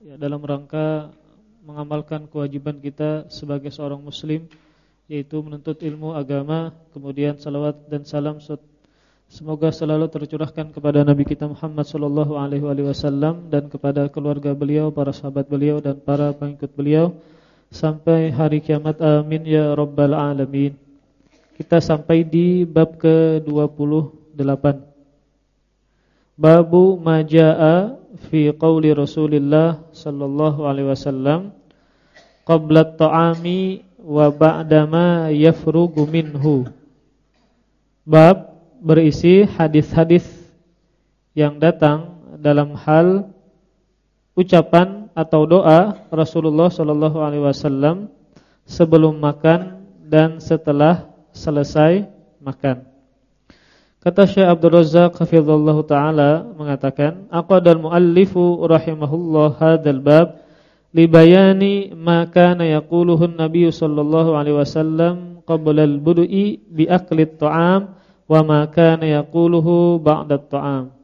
ya, dalam rangka mengamalkan kewajiban kita sebagai seorang muslim yaitu menuntut ilmu agama, kemudian salawat dan salam semoga selalu tercurahkan kepada Nabi kita Muhammad sallallahu alaihi wasallam dan kepada keluarga beliau, para sahabat beliau dan para pengikut beliau sampai hari kiamat. Amin ya rabbal alamin. Kita sampai di bab ke-28. Babu majaa fi qauli Rasulillah sallallahu alaihi wasallam qabla ta'ami wa ba'da ma yafrugu minhu. Bab berisi hadis-hadis yang datang dalam hal ucapan atau doa Rasulullah sallallahu alaihi wasallam sebelum makan dan setelah selesai makan. Kata Syekh Abdul Razak hafizallahu taala mengatakan, aqadal muallifu rahimahullah hadzal bab li bayani ma kana yaquluhu an-nabiy sallallahu alaihi wasallam qabla al-bud'i bi akli at-ta'am wa ma kana yaquluhu ba'da at-ta'am.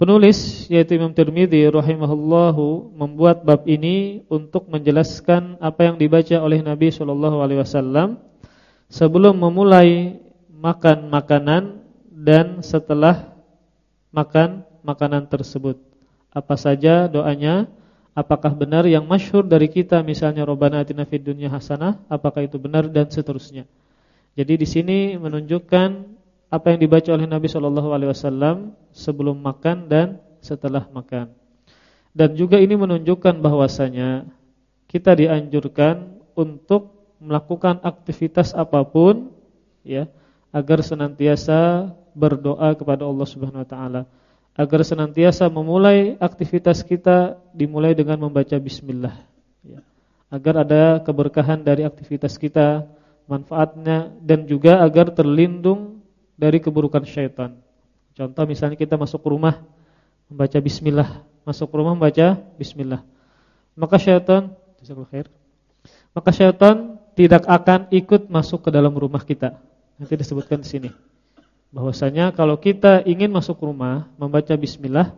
Penulis yaitu Imam Tirmizi rahimahullahu membuat bab ini untuk menjelaskan apa yang dibaca oleh Nabi sallallahu alaihi wasallam sebelum memulai makan makanan dan setelah makan makanan tersebut. Apa saja doanya? Apakah benar yang masyhur dari kita misalnya Rabbana atina fid dunya hasanah, apakah itu benar dan seterusnya. Jadi di sini menunjukkan apa yang dibaca oleh Nabi Shallallahu alaihi wasallam sebelum makan dan setelah makan. Dan juga ini menunjukkan bahwasanya kita dianjurkan untuk melakukan aktivitas apa pun ya agar senantiasa berdoa kepada Allah Subhanahu wa taala agar senantiasa memulai aktivitas kita dimulai dengan membaca bismillah ya. Agar ada keberkahan dari aktivitas kita, manfaatnya dan juga agar terlindung dari keburukan syaitan. Contoh misalnya kita masuk rumah membaca bismillah, masuk rumah membaca bismillah. Maka syaitan, maka syaitan tidak akan ikut masuk ke dalam rumah kita. Nanti disebutkan di sini bahwasanya kalau kita ingin masuk rumah membaca bismillah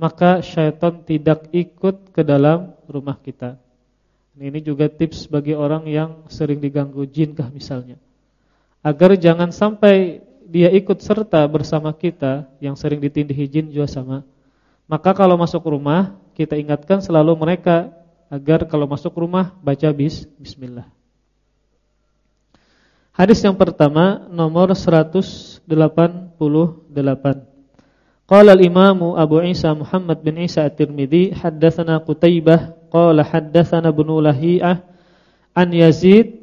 maka syaitan tidak ikut ke dalam rumah kita. Ini juga tips bagi orang yang sering diganggu jin kah misalnya. Agar jangan sampai dia ikut serta bersama kita yang sering ditindihi jin juga sama. Maka kalau masuk rumah kita ingatkan selalu mereka agar kalau masuk rumah baca bis bismillah. Hadis yang pertama nomor 188. Qala al-Imam Abu Isa Muhammad bin Isa At-Tirmizi haddatsana Qutaibah qala haddatsana Ibnu Lahiyah an Yazid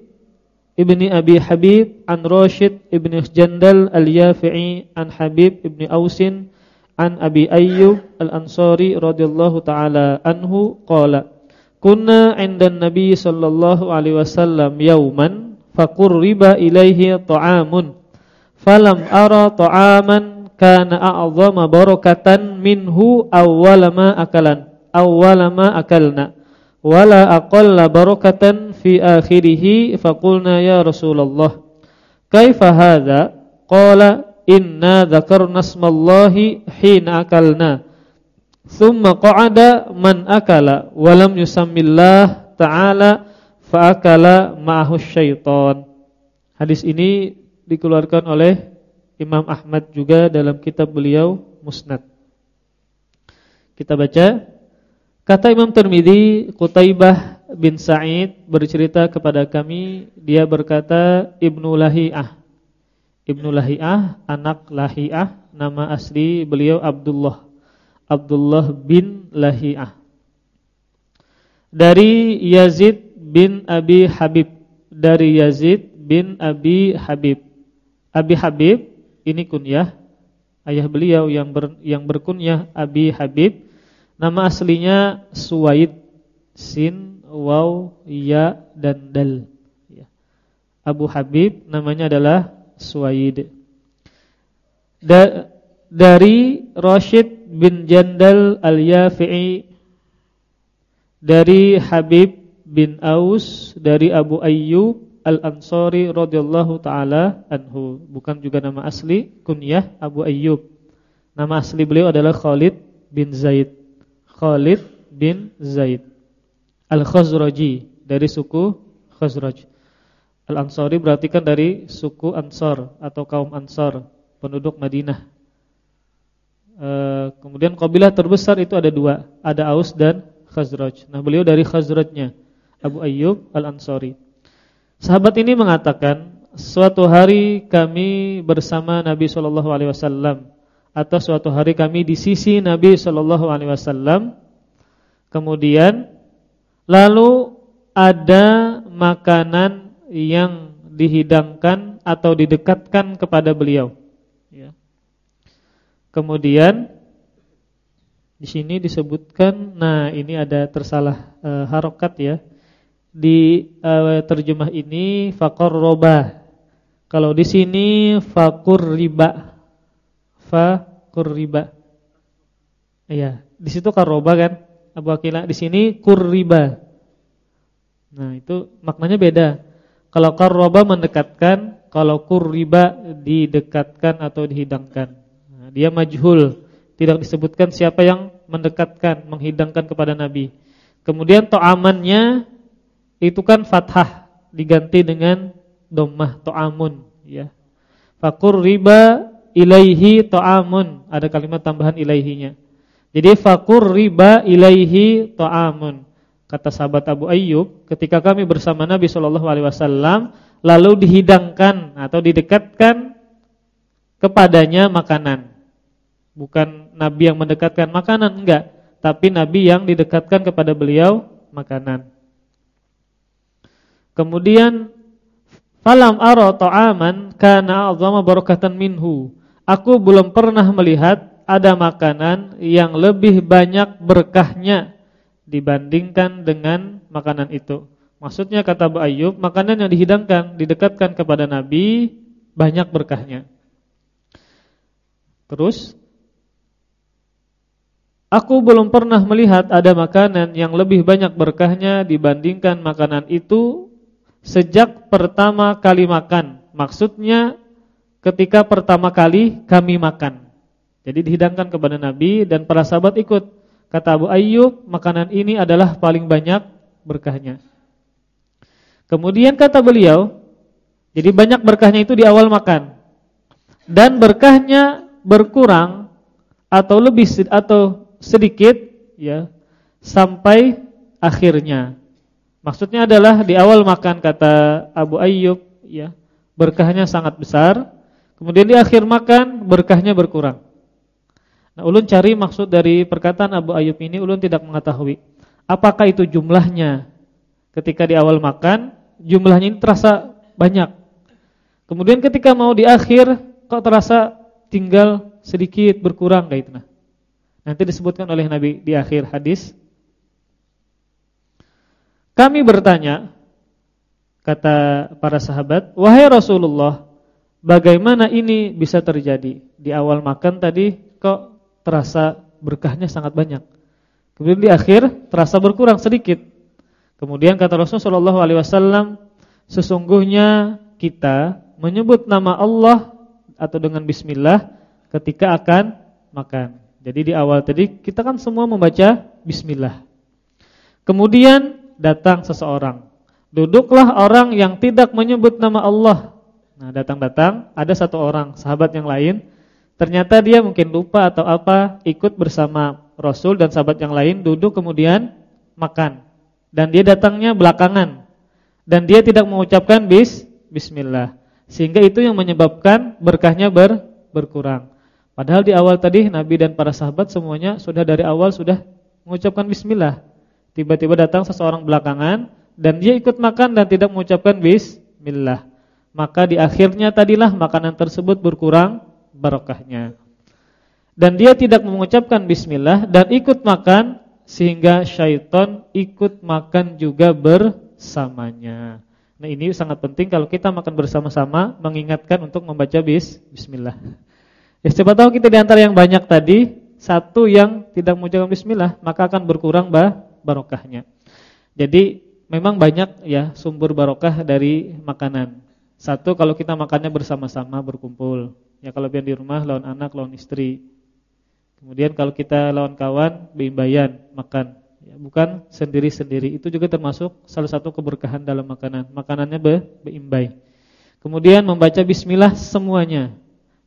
ibni Abi Habib an Rashid ibni Jandal al-Yafi'i an Habib ibni Ausin an Abi Ayyub al-Ansari radhiyallahu taala anhu qala kunna 'inda an-nabi sallallahu alaihi wasallam yawman faqurriba ilaihi ta'amun falam ara ta'aman kana a'zama barakatan minhu awwalama akalan awwalama akalna wala aqalla barakatan fi akhirih faqulna ya Rasulullah kaifa hadha qala inna dzakarna ismallahi hina akalna thumma qa'ada man akala wa lam yusammillah ta'ala fa'akala ma'ahu syaiton. Hadis ini dikeluarkan oleh Imam Ahmad juga dalam kitab beliau Musnad. Kita baca kata Imam Tirmizi Qutaibah bin Sa'id bercerita kepada kami dia berkata Ibnu Lahiyah Ibnu Lahiyah anak Lahiyah nama asli beliau Abdullah Abdullah bin Lahiyah dari Yazid bin Abi Habib dari Yazid bin Abi Habib. Abi Habib ini kunyah ayah beliau yang ber, yang berkunyah Abi Habib. Nama aslinya Suwaid sin waw ya dan dal. Ya. Abu Habib namanya adalah Suwaid. Da, dari Rashid bin Jandal al-Yafi'i dari Habib bin Aus dari Abu Ayyub Al-Ansari radhiyallahu taala anhu. Bukan juga nama asli, kunyah Abu Ayyub. Nama asli beliau adalah Khalid bin Zaid. Khalid bin Zaid Al-Khazraji dari suku Khazraj. Al-Ansari berarti kan dari suku Ansar atau kaum Ansar, penduduk Madinah. E, kemudian kabilah terbesar itu ada dua, ada Aus dan Khazraj. Nah, beliau dari Khazrajnya, Abu Ayyub Al-Ansari. Sahabat ini mengatakan, suatu hari kami bersama Nabi Shallallahu alaihi wasallam atau suatu hari kami di sisi Nabi Shallallahu alaihi wasallam. Kemudian lalu ada makanan yang dihidangkan atau didekatkan kepada beliau. Ya. Kemudian di sini disebutkan, nah ini ada tersalah e, harokat ya. Di e, terjemah ini roba. Kalau di sini fakur riba fa kurriba. Iya, di situ karoba kan? Abu Akila di sini kurriba. Nah, itu maknanya beda. Kalau karoba mendekatkan, kalau kurriba didekatkan atau dihidangkan. Nah, dia majhul, tidak disebutkan siapa yang mendekatkan, menghidangkan kepada Nabi. Kemudian to'amannya itu kan fathah diganti dengan domah to'amun ya. Fakur riba ilaihi ta'amun. Ada kalimat tambahan ilaihinya. Jadi fakur riba ilaihi ta'amun. Kata sahabat Abu Ayyub, ketika kami bersama Nabi Shallallahu alaihi wasallam lalu dihidangkan atau didekatkan kepadanya makanan. Bukan Nabi yang mendekatkan makanan, enggak, tapi Nabi yang didekatkan kepada beliau makanan. Kemudian falam ara ta'aman kana a'zama barakatan minhu. Aku belum pernah melihat ada makanan yang lebih banyak berkahnya dibandingkan dengan makanan itu. Maksudnya kata Abu Ayyub, makanan yang dihidangkan, didekatkan kepada Nabi banyak berkahnya. Terus Aku belum pernah melihat ada makanan yang lebih banyak berkahnya dibandingkan makanan itu sejak pertama kali makan. Maksudnya ketika pertama kali kami makan. Jadi dihidangkan kepada Nabi dan para sahabat ikut. Kata Abu Ayyub, makanan ini adalah paling banyak berkahnya. Kemudian kata beliau, jadi banyak berkahnya itu di awal makan. Dan berkahnya berkurang atau lebih atau sedikit ya sampai akhirnya. Maksudnya adalah di awal makan kata Abu Ayyub ya, berkahnya sangat besar Kemudian di akhir makan berkahnya berkurang. Nah, ulun cari maksud dari perkataan Abu Ayyub ini ulun tidak mengetahui. Apakah itu jumlahnya ketika di awal makan jumlahnya ini terasa banyak. Kemudian ketika mau di akhir kok terasa tinggal sedikit berkurang kayak itu nah. Nanti disebutkan oleh Nabi di akhir hadis. Kami bertanya kata para sahabat, "Wahai Rasulullah, Bagaimana ini bisa terjadi? Di awal makan tadi kok terasa berkahnya sangat banyak. Kemudian di akhir terasa berkurang sedikit. Kemudian kata Rasulullah wasallam, sesungguhnya kita menyebut nama Allah atau dengan bismillah ketika akan makan. Jadi di awal tadi kita kan semua membaca bismillah. Kemudian datang seseorang. Duduklah orang yang tidak menyebut nama Allah Nah, datang-datang ada satu orang sahabat yang lain, ternyata dia mungkin lupa atau apa, ikut bersama Rasul dan sahabat yang lain duduk kemudian makan. Dan dia datangnya belakangan. Dan dia tidak mengucapkan bis bismillah. Sehingga itu yang menyebabkan berkahnya ber, berkurang. Padahal di awal tadi Nabi dan para sahabat semuanya sudah dari awal sudah mengucapkan bismillah. Tiba-tiba datang seseorang belakangan dan dia ikut makan dan tidak mengucapkan bismillah maka di akhirnya tadilah makanan tersebut berkurang barokahnya. Dan dia tidak mengucapkan bismillah dan ikut makan sehingga syaitan ikut makan juga bersamanya. Nah ini sangat penting kalau kita makan bersama-sama mengingatkan untuk membaca bis, bismillah. Ya siapa tahu kita di antara yang banyak tadi satu yang tidak mengucapkan bismillah maka akan berkurang bah, barokahnya. Jadi memang banyak ya sumber barokah dari makanan. Satu kalau kita makannya bersama-sama berkumpul. Ya kalau biar di rumah lawan anak, lawan istri. Kemudian kalau kita lawan kawan, bimbayan makan. ya, bukan sendiri-sendiri. Itu juga termasuk salah satu keberkahan dalam makanan. Makanannya be, beimbai. Kemudian membaca bismillah semuanya.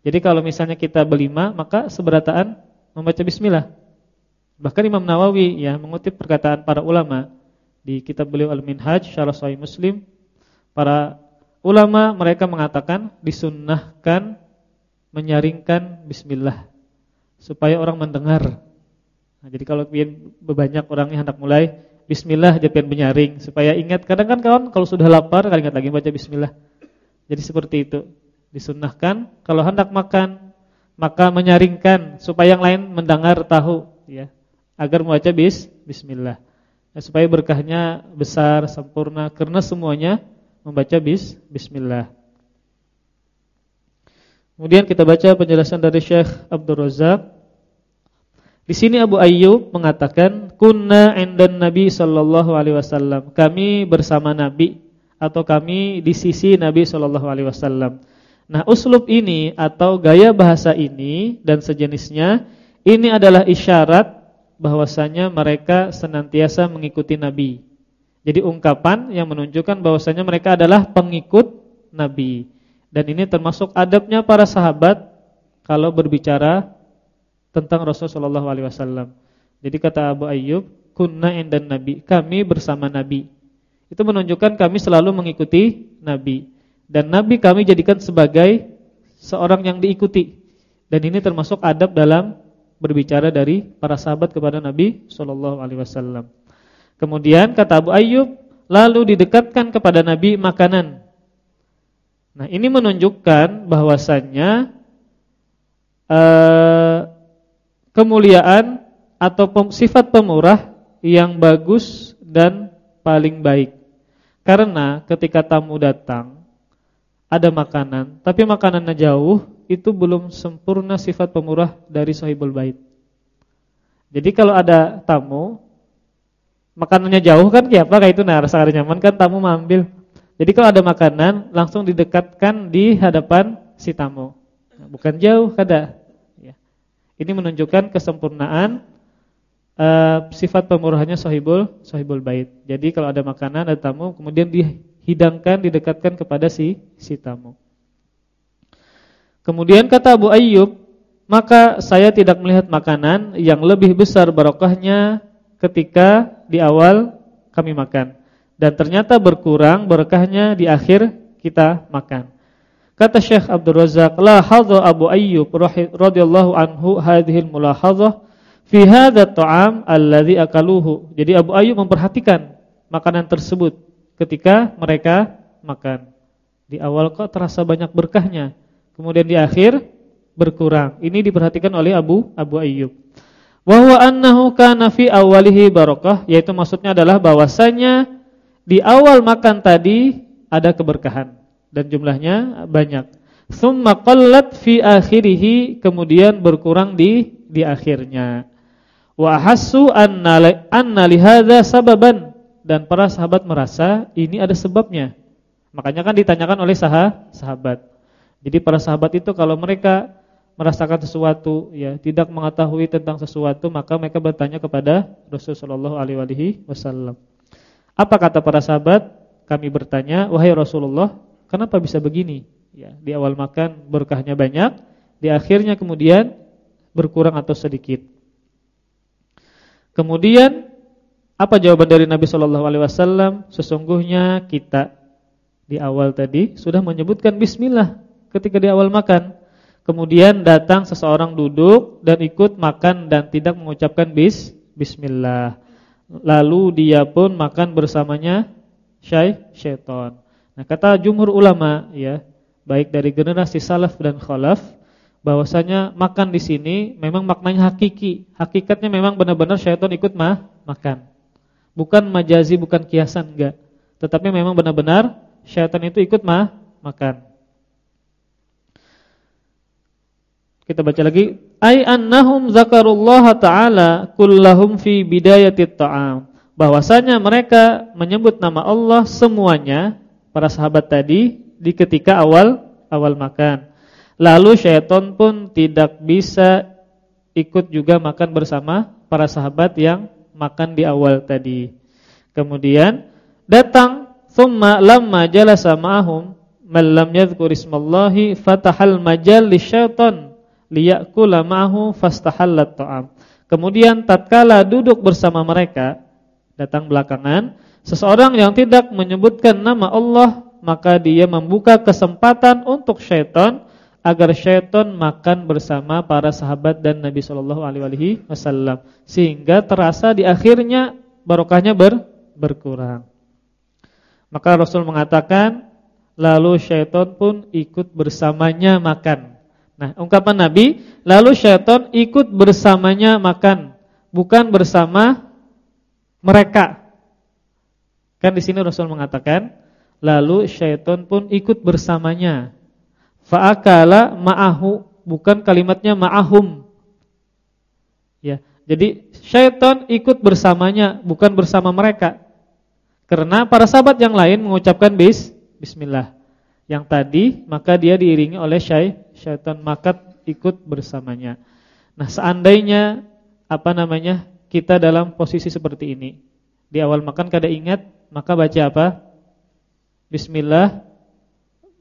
Jadi kalau misalnya kita berlima, maka seberataan membaca bismillah. Bahkan Imam Nawawi ya mengutip perkataan para ulama di kitab beliau Al-Minhaj Syarah Sahih Muslim, para ulama mereka mengatakan disunnahkan menyaringkan bismillah supaya orang mendengar. Nah, jadi kalau ingin banyak orangnya hendak mulai bismillah jadi menyaring supaya ingat. Kadang kan kawan kalau sudah lapar kali ingat lagi baca bismillah. Jadi seperti itu. Disunnahkan kalau hendak makan maka menyaringkan supaya yang lain mendengar tahu ya agar membaca bis bismillah. Nah, supaya berkahnya besar sempurna karena semuanya membaca bis bismillah. Kemudian kita baca penjelasan dari Syekh Abdul Razak. Di sini Abu Ayyub mengatakan kunna indan Nabi sallallahu alaihi wasallam. Kami bersama Nabi atau kami di sisi Nabi sallallahu alaihi wasallam. Nah, uslub ini atau gaya bahasa ini dan sejenisnya ini adalah isyarat bahwasanya mereka senantiasa mengikuti Nabi. Jadi ungkapan yang menunjukkan bahwasanya mereka adalah pengikut Nabi. Dan ini termasuk adabnya para sahabat kalau berbicara tentang Rasulullah SAW. Jadi kata Abu Ayyub, kunna dan Nabi, kami bersama Nabi. Itu menunjukkan kami selalu mengikuti Nabi. Dan Nabi kami jadikan sebagai seorang yang diikuti. Dan ini termasuk adab dalam berbicara dari para sahabat kepada Nabi SAW. Kemudian kata Abu Ayyub, lalu didekatkan kepada Nabi makanan Nah, ini menunjukkan bahwasannya uh, kemuliaan atau pem, sifat pemurah yang bagus dan paling baik. Karena ketika tamu datang ada makanan, tapi makanannya jauh, itu belum sempurna sifat pemurah dari sahibul bait. Jadi kalau ada tamu makanannya jauh kan ya apa kayak itu nah rasa nyaman kan tamu mengambil jadi kalau ada makanan langsung didekatkan di hadapan si tamu. Nah, bukan jauh kada. Ya. Ini menunjukkan kesempurnaan uh, sifat pemurahannya sahibul sahibul bait. Jadi kalau ada makanan ada tamu kemudian dihidangkan didekatkan kepada si si tamu. Kemudian kata Abu Ayyub, maka saya tidak melihat makanan yang lebih besar barokahnya ketika di awal kami makan dan ternyata berkurang berkahnya di akhir kita makan. Kata Syekh Abdul Razak, la hadza Abu Ayyub radhiyallahu anhu hadhil mulahadzah fi hadha ta'am alladhi akaluhu. Jadi Abu Ayyub memperhatikan makanan tersebut ketika mereka makan. Di awal kok terasa banyak berkahnya, kemudian di akhir berkurang. Ini diperhatikan oleh Abu Abu Ayyub. Wa huwa annahu kana fi awalihi barakah, yaitu maksudnya adalah bahwasanya di awal makan tadi ada keberkahan dan jumlahnya banyak. Summa qallat fi akhirih kemudian berkurang di di akhirnya. Wa hassu anna anna lihadza sababan dan para sahabat merasa ini ada sebabnya. Makanya kan ditanyakan oleh sah sahabat. Jadi para sahabat itu kalau mereka merasakan sesuatu ya, tidak mengetahui tentang sesuatu, maka mereka bertanya kepada Rasulullah sallallahu alaihi wasallam. Apa kata para sahabat? Kami bertanya, "Wahai Rasulullah, kenapa bisa begini?" Ya, di awal makan berkahnya banyak, di akhirnya kemudian berkurang atau sedikit. Kemudian apa jawaban dari Nabi Shallallahu alaihi wasallam? Sesungguhnya kita di awal tadi sudah menyebutkan bismillah ketika di awal makan. Kemudian datang seseorang duduk dan ikut makan dan tidak mengucapkan bis bismillah lalu dia pun makan bersamanya syai syaitan. Nah, kata jumhur ulama ya, baik dari generasi salaf dan khalaf bahwasanya makan di sini memang maknanya hakiki. Hakikatnya memang benar-benar syaitan ikut mah makan. Bukan majazi, bukan kiasan enggak. Tetapi memang benar-benar syaitan itu ikut mah makan. Kita baca lagi ay annahum zakarullah taala kullahum fi bidayatit ta'am. Bahwasanya mereka menyebut nama Allah semuanya para sahabat tadi di ketika awal awal makan. Lalu syaitan pun tidak bisa ikut juga makan bersama para sahabat yang makan di awal tadi. Kemudian datang thumma lamma jalasa ma'ahum man lam yadhkur ismallahi fatahal majal lisyaitan liyakula ma'ahu fastahallat ta'am. Kemudian tatkala duduk bersama mereka datang belakangan seseorang yang tidak menyebutkan nama Allah maka dia membuka kesempatan untuk syaitan agar syaitan makan bersama para sahabat dan Nabi Shallallahu alaihi wasallam sehingga terasa di akhirnya barokahnya ber, berkurang. Maka Rasul mengatakan lalu syaitan pun ikut bersamanya makan. Nah, ungkapan Nabi, lalu syaitan ikut bersamanya makan, bukan bersama mereka. Kan di sini Rasul mengatakan, lalu syaitan pun ikut bersamanya. Fa'akala ma'ahu, bukan kalimatnya ma'ahum. Ya, jadi syaitan ikut bersamanya, bukan bersama mereka. Karena para sahabat yang lain mengucapkan bis, bismillah. Yang tadi maka dia diiringi oleh syai, syaitan maka ikut bersamanya. Nah, seandainya apa namanya? kita dalam posisi seperti ini. Di awal makan kada ingat, maka baca apa? Bismillah.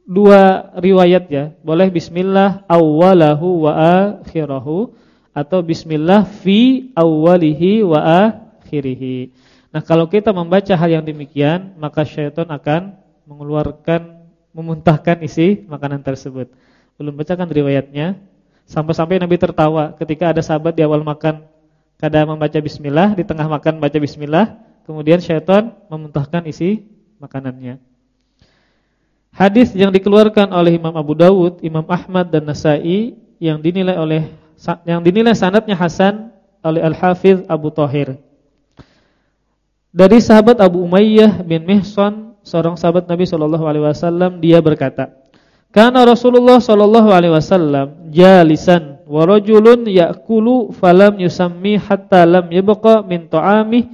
Dua riwayat ya. Boleh bismillah awwalahu wa akhirahu atau bismillah fi awwalihi wa akhirihi. Nah, kalau kita membaca hal yang demikian, maka syaitan akan mengeluarkan memuntahkan isi makanan tersebut. Belum bacakan riwayatnya. Sampai-sampai Nabi tertawa ketika ada sahabat di awal makan kada membaca bismillah, di tengah makan baca bismillah, kemudian syaitan memuntahkan isi makanannya. Hadis yang dikeluarkan oleh Imam Abu Dawud, Imam Ahmad dan Nasai yang dinilai oleh yang dinilai sanadnya hasan oleh Al-Hafiz Abu Thahir. Dari sahabat Abu Umayyah bin Mihsan seorang sahabat Nabi Shallallahu alaihi wasallam dia berkata, "Kana Rasulullah Shallallahu alaihi wasallam jalisan wa rajulun ya'kulu falam yusammi hatta lam yabqa min ta'amih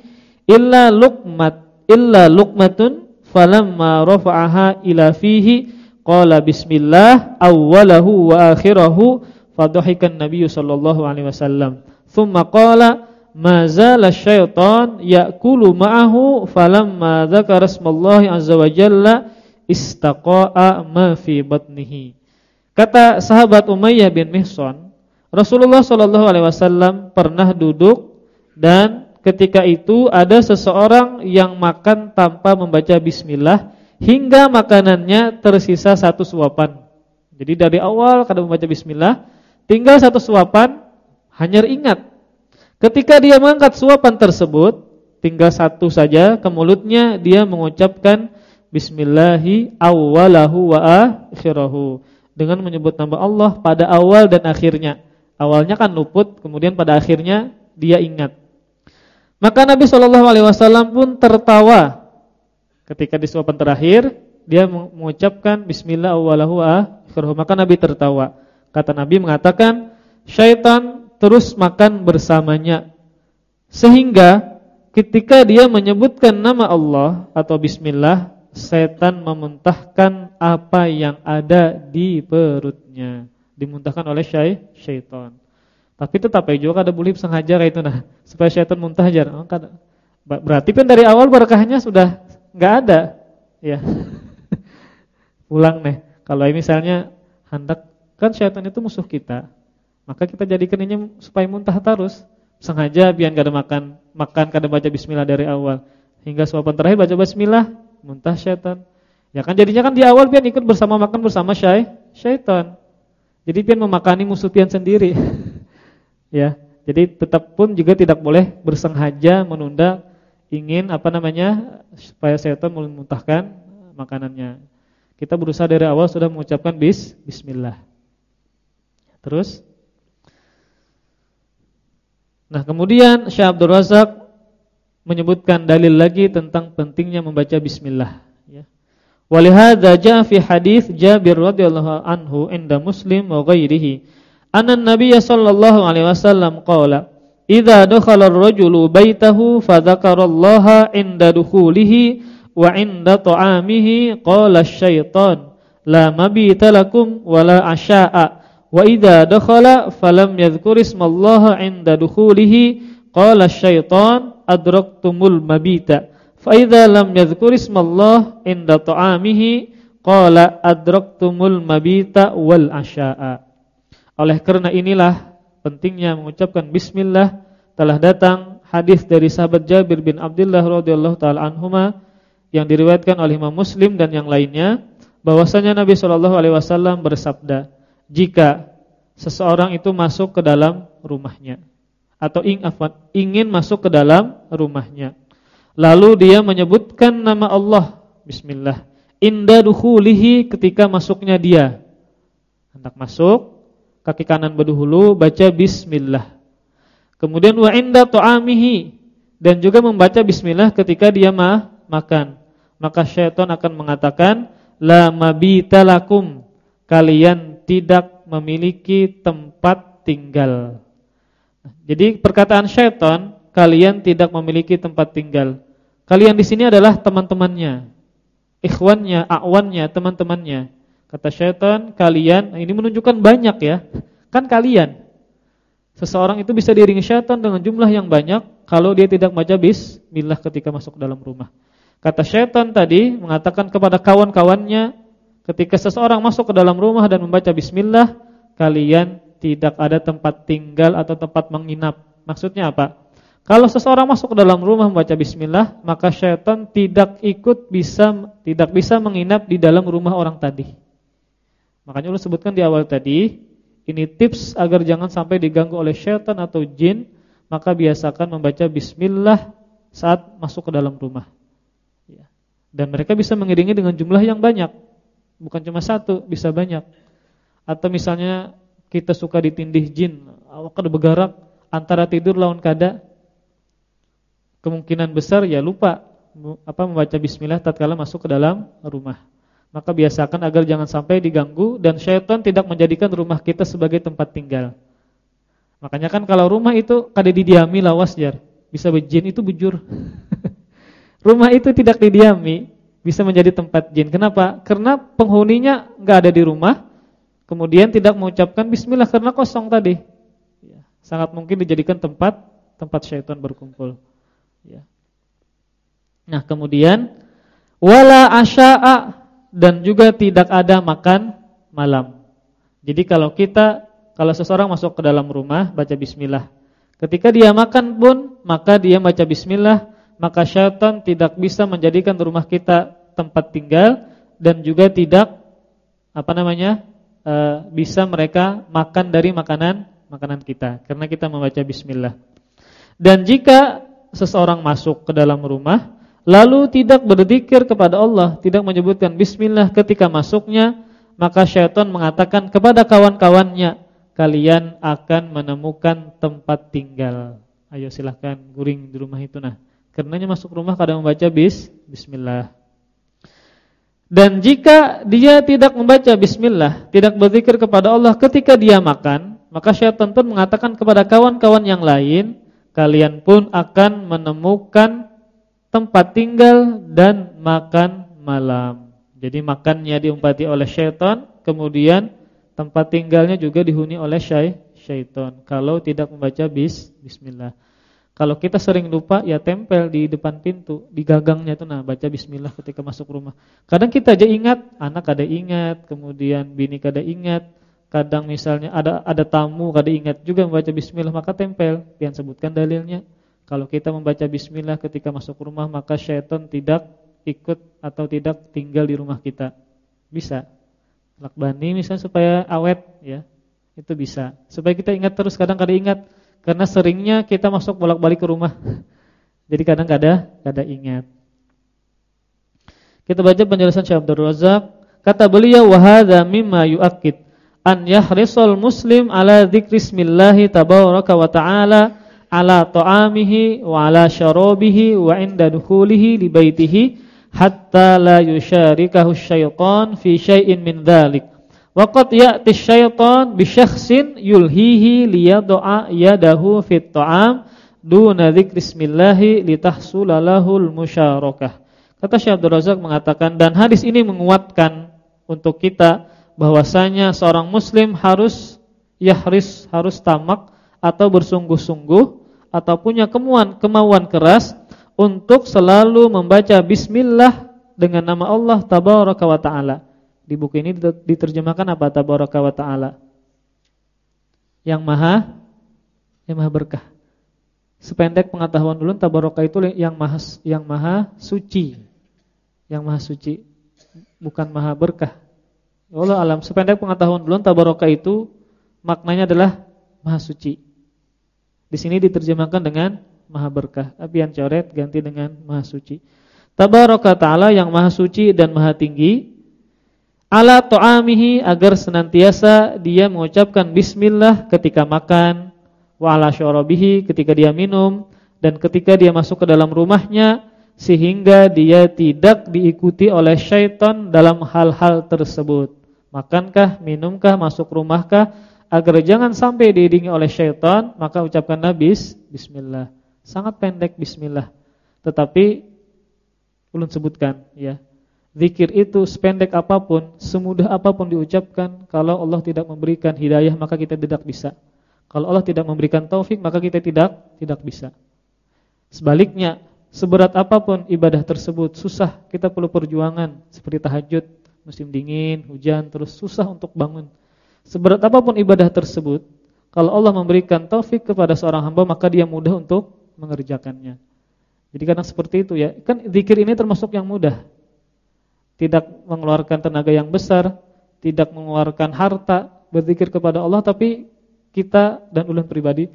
illa luqmat illa luqmatun falamma rafa'aha ila fihi qala bismillah awwalahu wa akhirahu fadhahikan Nabi sallallahu alaihi wasallam. Thumma qala mazala syaitan ya'kulu ma'ahu falamma dzakara ismallahi azza wa jalla istaqa'a ma fi batnihi. Kata sahabat Umayyah bin Mihsan, Rasulullah sallallahu alaihi wasallam pernah duduk dan ketika itu ada seseorang yang makan tanpa membaca bismillah hingga makanannya tersisa satu suapan. Jadi dari awal kada membaca bismillah, tinggal satu suapan, hanya ingat Ketika dia mengangkat suapan tersebut, tinggal satu saja ke mulutnya dia mengucapkan bismillahi awwalahu wa akhirahu dengan menyebut nama Allah pada awal dan akhirnya. Awalnya kan luput, kemudian pada akhirnya dia ingat. Maka Nabi Shallallahu alaihi wasallam pun tertawa ketika di suapan terakhir dia mengucapkan bismillah awwalahu wa akhirahu. Maka Nabi tertawa. Kata Nabi mengatakan, syaitan terus makan bersamanya. Sehingga ketika dia menyebutkan nama Allah atau bismillah, setan memuntahkan apa yang ada di perutnya. Dimuntahkan oleh syai, syaitan. Tapi tetap aja juga ada boleh sengaja kayak itu nah, supaya syaitan muntah aja. Oh, berarti kan dari awal berkahnya sudah nggak ada. Ya. Pulang nih. Kalau misalnya hendak kan syaitan itu musuh kita. Maka kita jadikan ini supaya muntah terus. Sengaja biar gak ada makan, makan kada baca bismillah dari awal. Hingga suapan terakhir baca bismillah, muntah syaitan. Ya kan jadinya kan di awal pian ikut bersama makan bersama syai, syaitan. Jadi pian memakani musuh pian sendiri. ya. Jadi tetap pun juga tidak boleh bersengaja menunda ingin apa namanya supaya syaitan memuntahkan makanannya. Kita berusaha dari awal sudah mengucapkan bis bismillah. Terus Nah kemudian Syekh Abdul Razak menyebutkan dalil lagi tentang pentingnya membaca bismillah ya. Walihadza jaa fi hadis Jabir radhiyallahu anhu inda Muslim wa ghairihi anna an-nabiy sallallahu alaihi wasallam qala idza dakhala ar-rajulu baitahu fa dzakarallaha inda dukhulihi wa inda ta'amihi qala asy-syaitan la mabita lakum wala asya'a Wa idza dakhala falam yadhkur ismallaha 'inda dukhulihi qala syaitan adraktumul mabita fa idza lam yadhkur ismallah inda ta'amihi qala adraktumul mabita wal asya'a. Oleh karena inilah pentingnya mengucapkan bismillah telah datang hadis dari sahabat Jabir bin Abdullah radhiyallahu taala anhuma yang diriwayatkan oleh Imam Muslim dan yang lainnya bahwasanya Nabi Shallallahu alaihi wasallam bersabda jika seseorang itu masuk ke dalam rumahnya atau ingin masuk ke dalam rumahnya. Lalu dia menyebutkan nama Allah. Bismillah. Inda dukhulihi ketika masuknya dia. Hendak masuk kaki kanan berdahulu baca bismillah. Kemudian wa inda ta'amihi dan juga membaca bismillah ketika dia ma makan. Maka syaitan akan mengatakan la mabita lakum. Kalian tidak memiliki tempat tinggal. Jadi perkataan syaitan kalian tidak memiliki tempat tinggal. Kalian di sini adalah teman-temannya, ikhwannya, awannya, teman-temannya. Kata syaitan, kalian ini menunjukkan banyak ya. Kan kalian. Seseorang itu bisa diringi syaitan dengan jumlah yang banyak kalau dia tidak baca bismillah ketika masuk dalam rumah. Kata syaitan tadi mengatakan kepada kawan-kawannya ketika seseorang masuk ke dalam rumah dan membaca bismillah, kalian tidak ada tempat tinggal atau tempat menginap. Maksudnya apa? Kalau seseorang masuk ke dalam rumah membaca bismillah, maka syaitan tidak ikut bisa tidak bisa menginap di dalam rumah orang tadi. Makanya Allah sebutkan di awal tadi, ini tips agar jangan sampai diganggu oleh syaitan atau jin, maka biasakan membaca bismillah saat masuk ke dalam rumah. Dan mereka bisa mengiringi dengan jumlah yang banyak. Bukan cuma satu, bisa banyak. Atau misalnya kita suka ditindih jin, awak bergerak antara tidur lawan kada. Kemungkinan besar ya lupa apa membaca bismillah tatkala masuk ke dalam rumah. Maka biasakan agar jangan sampai diganggu dan syaitan tidak menjadikan rumah kita sebagai tempat tinggal. Makanya kan kalau rumah itu kada didiami lawas jar, bisa berjin itu bujur. Rumah itu tidak didiami, bisa menjadi tempat jin. Kenapa? Karena penghuninya nggak ada di rumah, kemudian tidak mengucapkan bismillah karena kosong tadi. Ya, sangat mungkin dijadikan tempat tempat syaitan berkumpul. Ya. Nah, kemudian wala asya'a dan juga tidak ada makan malam. Jadi kalau kita kalau seseorang masuk ke dalam rumah baca bismillah. Ketika dia makan pun maka dia baca bismillah maka syaitan tidak bisa menjadikan rumah kita tempat tinggal dan juga tidak apa namanya e, bisa mereka makan dari makanan makanan kita karena kita membaca bismillah. Dan jika seseorang masuk ke dalam rumah lalu tidak berzikir kepada Allah, tidak menyebutkan bismillah ketika masuknya, maka syaitan mengatakan kepada kawan-kawannya, kalian akan menemukan tempat tinggal. Ayo silahkan guring di rumah itu nah. Karenanya masuk rumah kadang membaca bis, bismillah. Dan jika dia tidak membaca bismillah, tidak berzikir kepada Allah ketika dia makan, maka syaitan pun mengatakan kepada kawan-kawan yang lain, kalian pun akan menemukan tempat tinggal dan makan malam. Jadi makannya diumpati oleh syaitan, kemudian tempat tinggalnya juga dihuni oleh syaitan kalau tidak membaca bis bismillah. Kalau kita sering lupa ya tempel di depan pintu, di gagangnya itu nah baca bismillah ketika masuk rumah. Kadang kita aja ingat, anak ada ingat, kemudian bini kada ingat, kadang misalnya ada ada tamu kada ingat juga membaca bismillah maka tempel. Yang sebutkan dalilnya. Kalau kita membaca bismillah ketika masuk rumah maka syaitan tidak ikut atau tidak tinggal di rumah kita. Bisa. Lakbani misalnya supaya awet ya. Itu bisa. Supaya kita ingat terus kadang kada ingat karena seringnya kita masuk bolak-balik ke rumah. Jadi kadang kada kada ingat. Kita baca penjelasan Syekh Abdul Razak, kata beliau wa hadza mimma yuakkid an yahrisul muslim ala dzikri bismillah tabaraka wa ta'ala ala ta'amihi wa ala syarabihi wa inda dukhulihi li baitihi hatta la yusyarikahu syaitan fi syai'in min dzalik Waqad ya'ti syaitan bi syakhsin yulhihi liyad'a yadahu fit ta'am duna dzikri bismillah litahsula lahul musyarakah. Kata Syekh Abdul Razak mengatakan dan hadis ini menguatkan untuk kita bahwasanya seorang muslim harus yahris harus tamak atau bersungguh-sungguh atau punya kemauan kemauan keras untuk selalu membaca bismillah dengan nama Allah tabaraka wa taala. Di buku ini diterjemahkan apa tabaraka wa taala? Yang maha yang maha berkah. Sependek pengetahuan dulu tabaraka itu yang maha yang maha suci. Yang maha suci bukan maha berkah. Ya Allah alam sependek pengetahuan dulu tabaraka itu maknanya adalah maha suci. Di sini diterjemahkan dengan maha berkah. Tapi yang coret ganti dengan maha suci. Tabaraka taala yang maha suci dan maha tinggi ala ta'amihi agar senantiasa dia mengucapkan bismillah ketika makan, wa ala syarabihi ketika dia minum dan ketika dia masuk ke dalam rumahnya sehingga dia tidak diikuti oleh syaitan dalam hal-hal tersebut. Makankah, minumkah, masuk rumahkah agar jangan sampai diiringi oleh syaitan, maka ucapkan Nabi bismillah. Sangat pendek bismillah. Tetapi ulun sebutkan ya. Zikir itu sependek apa pun, semudah apa pun diucapkan, kalau Allah tidak memberikan hidayah maka kita tidak bisa. Kalau Allah tidak memberikan taufik maka kita tidak tidak bisa. Sebaliknya, seberat apa pun ibadah tersebut susah, kita perlu perjuangan seperti tahajud, musim dingin, hujan terus susah untuk bangun. Seberat apa pun ibadah tersebut, kalau Allah memberikan taufik kepada seorang hamba maka dia mudah untuk mengerjakannya. Jadi karena seperti itu ya, kan zikir ini termasuk yang mudah tidak mengeluarkan tenaga yang besar, tidak mengeluarkan harta, berzikir kepada Allah tapi kita dan ulun pribadi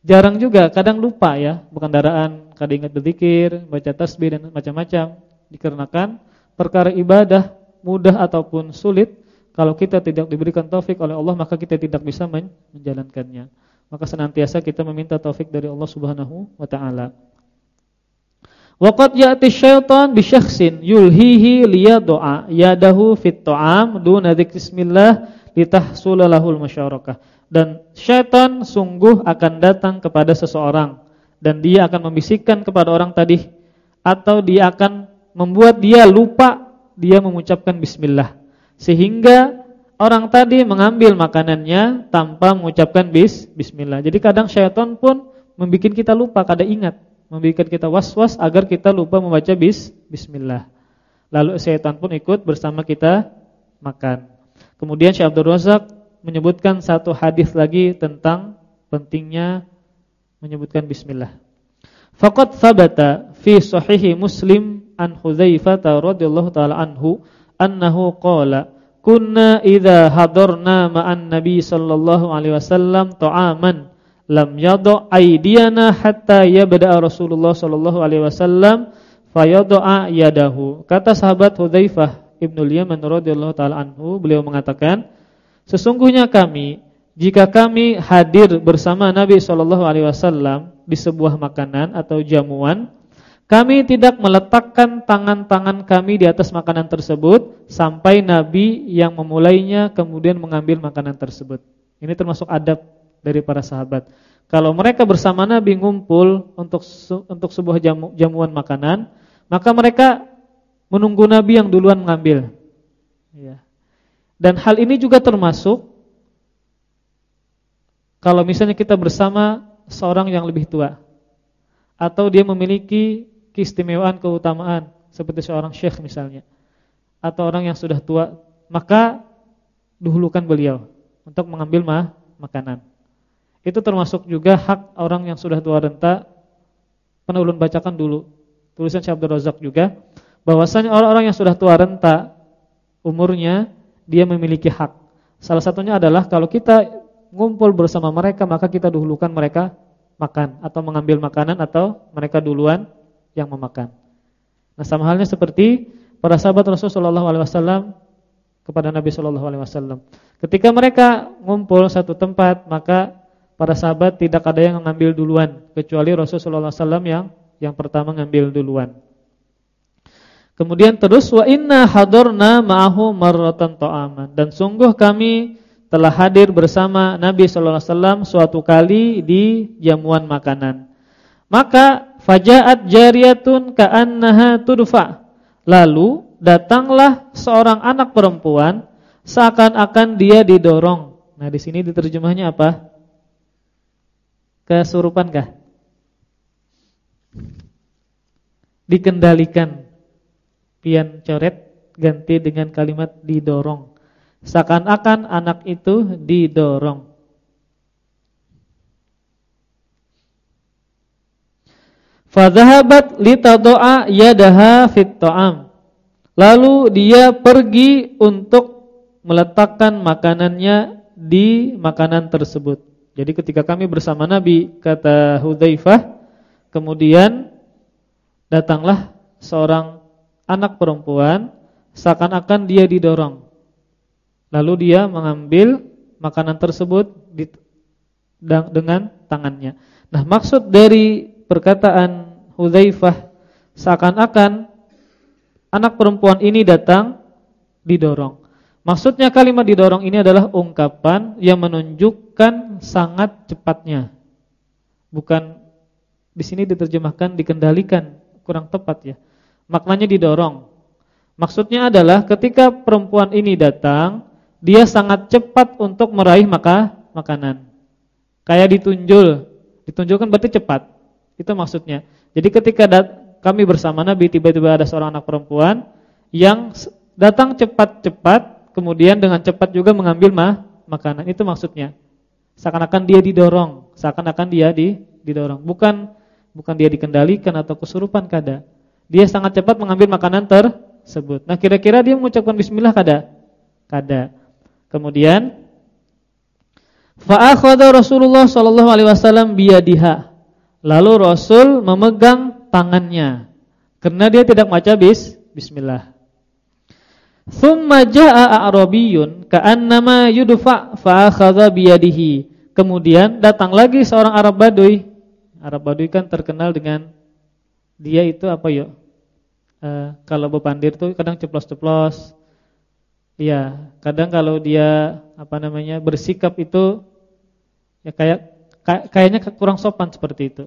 jarang juga, kadang lupa ya, berkendaraan, kadang ingat berzikir, baca tasbih dan macam-macam. Dikarenakan perkara ibadah mudah ataupun sulit, kalau kita tidak diberikan taufik oleh Allah maka kita tidak bisa menjalankannya. Maka senantiasa kita meminta taufik dari Allah Subhanahu wa taala. Waqad ya'ti syaitan bi syakhsin yulhihi liyad'a yadahu fit ta'am duna dzikrismillah litahsula lahul musyarakah. Dan syaitan sungguh akan datang kepada seseorang dan dia akan membisikkan kepada orang tadi atau dia akan membuat dia lupa dia mengucapkan bismillah sehingga orang tadi mengambil makanannya tanpa mengucapkan bis bismillah. Jadi kadang syaitan pun membuat kita lupa, kadang ingat membuat kita was-was agar kita lupa membaca bis bismillah. Lalu setan pun ikut bersama kita makan. Kemudian Syekh Abdul Razak menyebutkan satu hadis lagi tentang pentingnya menyebutkan bismillah. Faqad sabata fi sahihi Muslim an Hudzaifah radhiyallahu taala anhu annahu qala kunna idza hadarna ma'an nabi sallallahu alaihi wasallam ta'aman lam yadha aydiyana hatta yabda Rasulullah sallallahu alaihi wasallam fayadha yadahu. Kata sahabat Hudzaifah Ibnu Yaman radhiyallahu taala anhu, beliau mengatakan, sesungguhnya kami jika kami hadir bersama Nabi sallallahu alaihi wasallam di sebuah makanan atau jamuan, kami tidak meletakkan tangan-tangan kami di atas makanan tersebut sampai Nabi yang memulainya kemudian mengambil makanan tersebut. Ini termasuk adab dari para sahabat. Kalau mereka bersama Nabi ngumpul untuk untuk sebuah jamu, jamuan makanan, maka mereka menunggu Nabi yang duluan mengambil. Ya. Dan hal ini juga termasuk kalau misalnya kita bersama seorang yang lebih tua atau dia memiliki keistimewaan keutamaan seperti seorang syekh misalnya atau orang yang sudah tua, maka dahulukan beliau untuk mengambil mah makanan. Itu termasuk juga hak orang yang sudah tua renta. Pernah ulun bacakan dulu tulisan Syekh Abdul Razak juga bahwasanya orang-orang yang sudah tua renta umurnya dia memiliki hak. Salah satunya adalah kalau kita ngumpul bersama mereka maka kita dahulukan mereka makan atau mengambil makanan atau mereka duluan yang memakan. Nah, sama halnya seperti para sahabat Rasulullah SAW kepada Nabi Shallallahu Alaihi Wasallam. Ketika mereka ngumpul satu tempat, maka para sahabat tidak ada yang mengambil duluan kecuali Rasulullah SAW yang yang pertama ngambil duluan. Kemudian terus wa inna hadorna ma'ahu marratan ta'aman dan sungguh kami telah hadir bersama Nabi sallallahu alaihi wasallam suatu kali di jamuan makanan. Maka fajaat jariyatun ka'annaha tudfa. Lalu datanglah seorang anak perempuan seakan-akan dia didorong. Nah, di sini diterjemahnya apa? Kesurupan kah? dikendalikan. Pian coret ganti dengan kalimat didorong. Seakan-akan anak itu didorong. Fadhahabat litadoa yadaha fit ta'am. Lalu dia pergi untuk meletakkan makanannya di makanan tersebut. Jadi ketika kami bersama Nabi, kata Hudzaifah, kemudian datanglah seorang anak perempuan seakan-akan dia didorong. Lalu dia mengambil makanan tersebut di, dengan tangannya. Nah, maksud dari perkataan Hudzaifah seakan-akan anak perempuan ini datang didorong. Maksudnya kalimat didorong ini adalah ungkapan yang menunjukkan sangat cepatnya. Bukan di sini diterjemahkan dikendalikan, kurang tepat ya. Maknanya didorong. Maksudnya adalah ketika perempuan ini datang, dia sangat cepat untuk meraih maka makanan. Kayak ditunjul. Ditunjulkan berarti cepat. Itu maksudnya. Jadi ketika kami bersama Nabi tiba-tiba ada seorang anak perempuan yang datang cepat-cepat, kemudian dengan cepat juga mengambil mah makanan. Itu maksudnya. Seakan-akan dia didorong, seakan-akan dia di, didorong. Bukan bukan dia dikendalikan atau kesurupan kada. Dia sangat cepat mengambil makanan tersebut. Nah, kira-kira dia mengucapkan bismillah kada? Kada. Kemudian fa akhadha Rasulullah sallallahu alaihi wasallam biyadiha Lalu Rasul memegang tangannya karena dia tidak baca bis bismillah. Thumma jaa a'rabiyyun ka'annama yudfa fa akhadha biyadihi. Kemudian datang lagi seorang Arab Baduy. Arab Baduy kan terkenal dengan dia itu apa ya? Uh, kalau bepandir tuh kadang ceplos-ceplos. Iya, kadang kalau dia apa namanya bersikap itu ya kayak kayaknya kurang sopan seperti itu.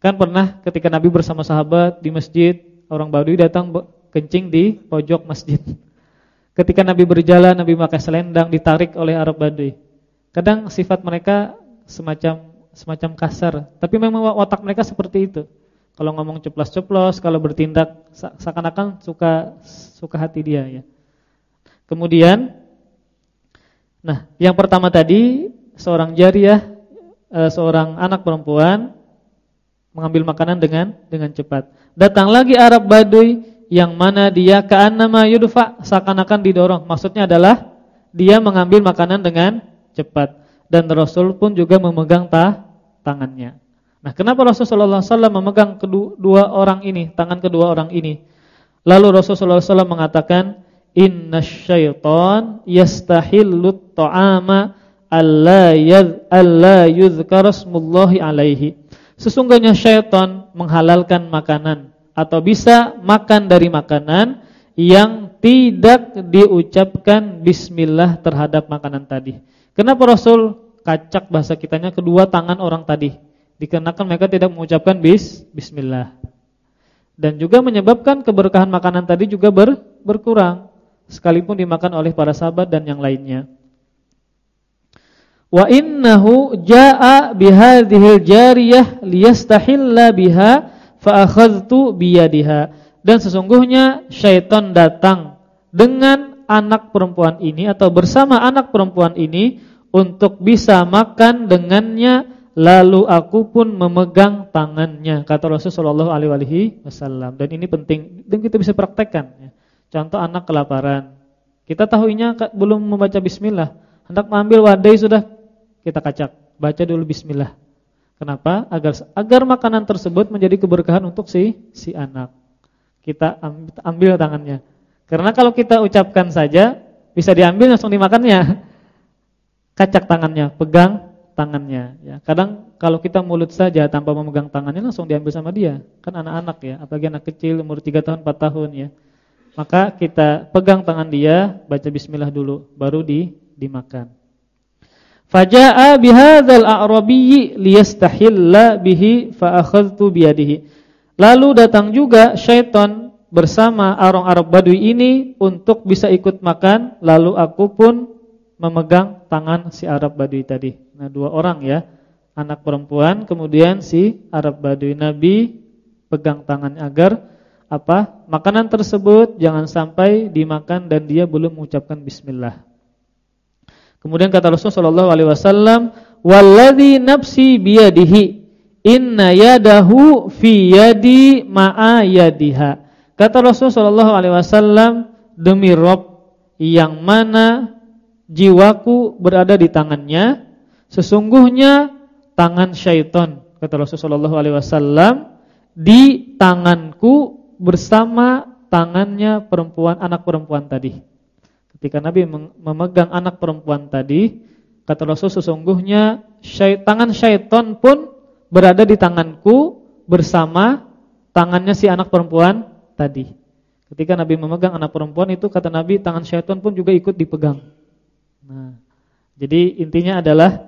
Kan pernah ketika Nabi bersama sahabat di masjid, orang Badui datang kencing di pojok masjid. Ketika Nabi berjalan, Nabi pakai selendang ditarik oleh Arab Badui. Kadang sifat mereka semacam semacam kasar, tapi memang watak mereka seperti itu. Kalau ngomong ceplos-ceplos, kalau bertindak seakan-akan suka suka hati dia ya. Kemudian nah, yang pertama tadi seorang jariah e, seorang anak perempuan mengambil makanan dengan dengan cepat. Datang lagi Arab Baduy yang mana dia ka'annama yudfa seakan-akan didorong. Maksudnya adalah dia mengambil makanan dengan cepat dan Rasul pun juga memegang tah, tangannya. Nah, kenapa Rasulullah SAW memegang kedua orang ini, tangan kedua orang ini? Lalu Rasulullah SAW mengatakan, Inna yastahillut ta'ama alla yadh alla yuzkarasmullahi alaihi. Sesungguhnya syaitan menghalalkan makanan atau bisa makan dari makanan yang tidak diucapkan bismillah terhadap makanan tadi. Kenapa Rasul kacak bahasa kitanya kedua tangan orang tadi? Dikarenakan mereka tidak mengucapkan bis bismillah. Dan juga menyebabkan keberkahan makanan tadi juga ber, berkurang sekalipun dimakan oleh para sahabat dan yang lainnya. Wa innahu jaa bihadhil jariyah liyastahilla biha fa akhadhtu biyadiha. Dan sesungguhnya syaitan datang dengan anak perempuan ini atau bersama anak perempuan ini untuk bisa makan dengannya lalu aku pun memegang tangannya kata Rasulullah alaihi wasallam dan ini penting dan kita bisa praktekkan ya. Contoh anak kelaparan. Kita tahunya belum membaca bismillah, hendak mengambil wadai sudah kita kacak. Baca dulu bismillah. Kenapa? Agar agar makanan tersebut menjadi keberkahan untuk si si anak. Kita ambil, tangannya. Karena kalau kita ucapkan saja bisa diambil langsung dimakannya. Kacak tangannya, pegang tangannya ya. Kadang kalau kita mulut saja tanpa memegang tangannya langsung diambil sama dia. Kan anak-anak ya, apalagi anak kecil umur 3 tahun 4 tahun ya. Maka kita pegang tangan dia, baca bismillah dulu baru di dimakan. Faja'a bihadzal a'rabiyyi liyastahilla bihi fa akhadhtu biyadihi. Lalu datang juga syaitan bersama orang Arab Badui ini untuk bisa ikut makan, lalu aku pun memegang tangan si Arab Badui tadi. Nah, dua orang ya, anak perempuan, kemudian si Arab Badui Nabi pegang tangannya agar apa? Makanan tersebut jangan sampai dimakan dan dia belum mengucapkan bismillah. Kemudian kata Rasulullah sallallahu alaihi wasallam, "Walladzi nafsi biyadihi inna yadahu fi yadi ma'a yadiha." Kata Rasulullah sallallahu alaihi wasallam, "Demi Rob yang mana jiwaku berada di tangannya, sesungguhnya tangan syaitan," kata Rasulullah sallallahu alaihi wasallam, "di tanganku bersama tangannya perempuan anak perempuan tadi." Ketika Nabi memegang anak perempuan tadi, kata Rasul sesungguhnya syait, tangan syaitan pun berada di tanganku bersama tangannya si anak perempuan tadi. Ketika Nabi memegang anak perempuan itu kata Nabi tangan syaitan pun juga ikut dipegang. Nah, jadi intinya adalah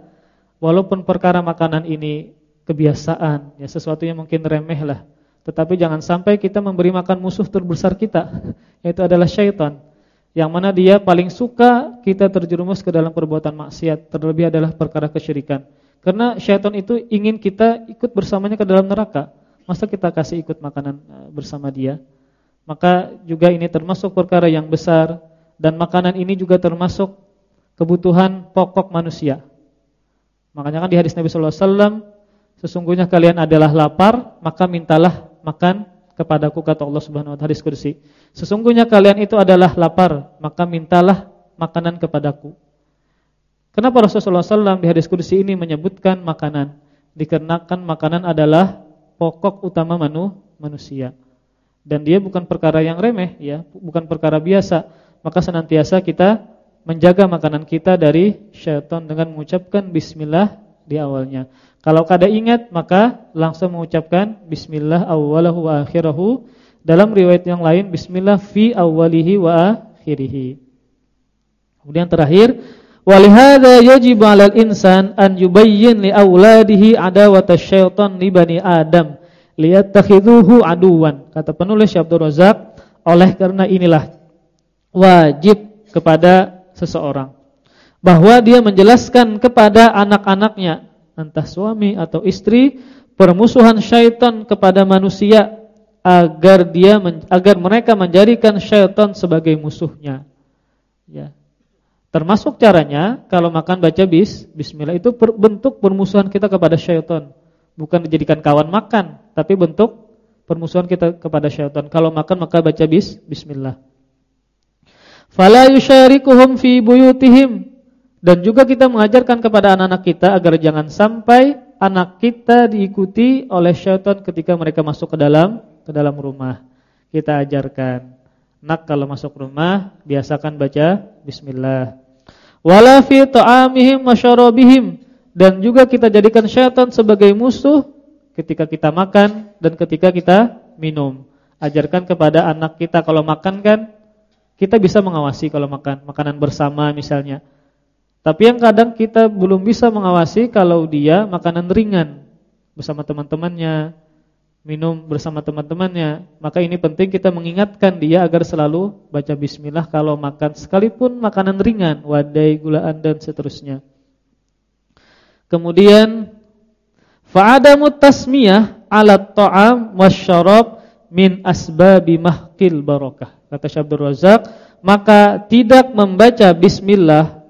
walaupun perkara makanan ini kebiasaan, ya sesuatu yang mungkin remeh lah, tetapi jangan sampai kita memberi makan musuh terbesar kita, yaitu adalah syaitan yang mana dia paling suka kita terjerumus ke dalam perbuatan maksiat, terlebih adalah perkara kesyirikan. Karena syaitan itu ingin kita ikut bersamanya ke dalam neraka. Masa kita kasih ikut makanan eh, bersama dia? Maka juga ini termasuk perkara yang besar dan makanan ini juga termasuk kebutuhan pokok manusia. Makanya kan di hadis Nabi sallallahu alaihi wasallam, sesungguhnya kalian adalah lapar, maka mintalah makan kepadaku kata Allah Subhanahu wa taala hadis kursi. Sesungguhnya kalian itu adalah lapar, maka mintalah makanan kepadaku. Kenapa Rasulullah SAW di hadis kursi ini menyebutkan makanan? Dikarenakan makanan adalah pokok utama manu, manusia. Dan dia bukan perkara yang remeh ya, bukan perkara biasa. Maka senantiasa kita menjaga makanan kita dari syaitan dengan mengucapkan bismillah di awalnya. Kalau kada ingat maka langsung mengucapkan bismillah awwalahu wa akhirahu. Dalam riwayat yang lain bismillah fi awwalihi wa akhirih. Kemudian terakhir walihada yajib 'alal insan an yubayyin li auladihi adawata syaitan li bani Adam liyattakhidhuhu aduwan. Kata penulis Abdul Razak, oleh karena inilah wajib kepada seseorang bahwa dia menjelaskan kepada anak-anaknya entah suami atau istri, permusuhan syaitan kepada manusia agar dia agar mereka menjadikan syaitan sebagai musuhnya. Ya. Termasuk caranya kalau makan baca bis, bismillah itu bentuk permusuhan kita kepada syaitan. Bukan dijadikan kawan makan, tapi bentuk permusuhan kita kepada syaitan. Kalau makan maka baca bis, bismillah. Fala yusyarikuhum fi buyutihim dan juga kita mengajarkan kepada anak-anak kita agar jangan sampai anak kita diikuti oleh syaitan ketika mereka masuk ke dalam ke dalam rumah. Kita ajarkan. Nak kalau masuk rumah biasakan baca bismillah. Wala fi ta'amihim masyarabihim dan juga kita jadikan syaitan sebagai musuh ketika kita makan dan ketika kita minum. Ajarkan kepada anak kita kalau makan kan kita bisa mengawasi kalau makan makanan bersama misalnya tapi yang kadang kita belum bisa mengawasi kalau dia makanan ringan bersama teman-temannya, minum bersama teman-temannya. Maka ini penting kita mengingatkan dia agar selalu baca bismillah kalau makan sekalipun makanan ringan, wadai, gulaan dan seterusnya. Kemudian fa'adamu tasmiyah ala ta'am wasyarab min asbabi mahkil barakah. Kata Syabdur Razak, maka tidak membaca bismillah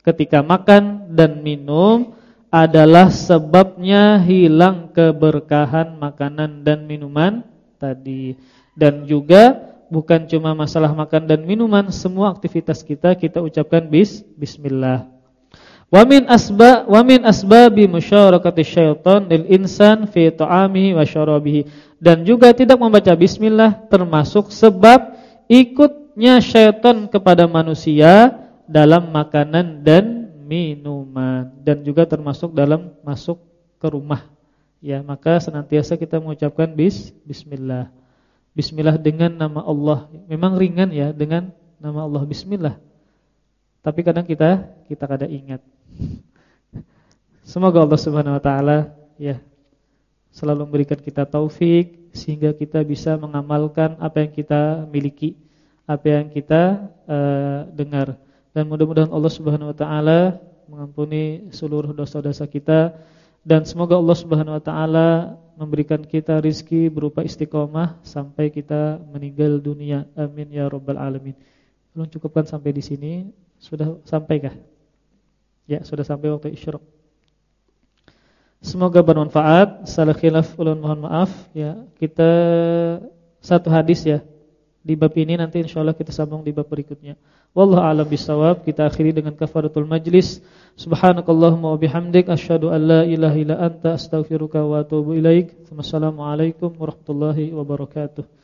ketika makan dan minum adalah sebabnya hilang keberkahan makanan dan minuman tadi. Dan juga bukan cuma masalah makan dan minuman, semua aktivitas kita kita ucapkan bis bismillah. Wa min asba wa min asbabi musyarakati syaitan lil insan fi ta'amihi wa syarabihi. Dan juga tidak membaca bismillah termasuk sebab ikutnya syaitan kepada manusia dalam makanan dan minuman dan juga termasuk dalam masuk ke rumah. Ya, maka senantiasa kita mengucapkan bis bismillah. Bismillah dengan nama Allah. Memang ringan ya dengan nama Allah bismillah. Tapi kadang kita kita kadang ingat. Semoga Allah Subhanahu wa taala ya selalu memberikan kita taufik sehingga kita bisa mengamalkan apa yang kita miliki, apa yang kita uh, dengar dan mudah-mudahan Allah Subhanahu wa taala mengampuni seluruh dosa-dosa kita dan semoga Allah Subhanahu wa taala memberikan kita rizki berupa istiqomah sampai kita meninggal dunia. Amin ya rabbal alamin. Belum cukupkan sampai di sini. Sudah sampai kah? Ya, sudah sampai waktu isyraq. Semoga bermanfaat. Salah khilaf ulun mohon maaf ya. Kita satu hadis ya. Di bab ini nanti insyaallah kita sambung di bab berikutnya. Wallahu a'lam bisawab. Kita akhiri dengan kafaratul majlis. Subhanakallahumma wa bihamdik asyhadu an la ilaha illa anta astaghfiruka wa atubu ilaik. Warahmatullahi wabarakatuh.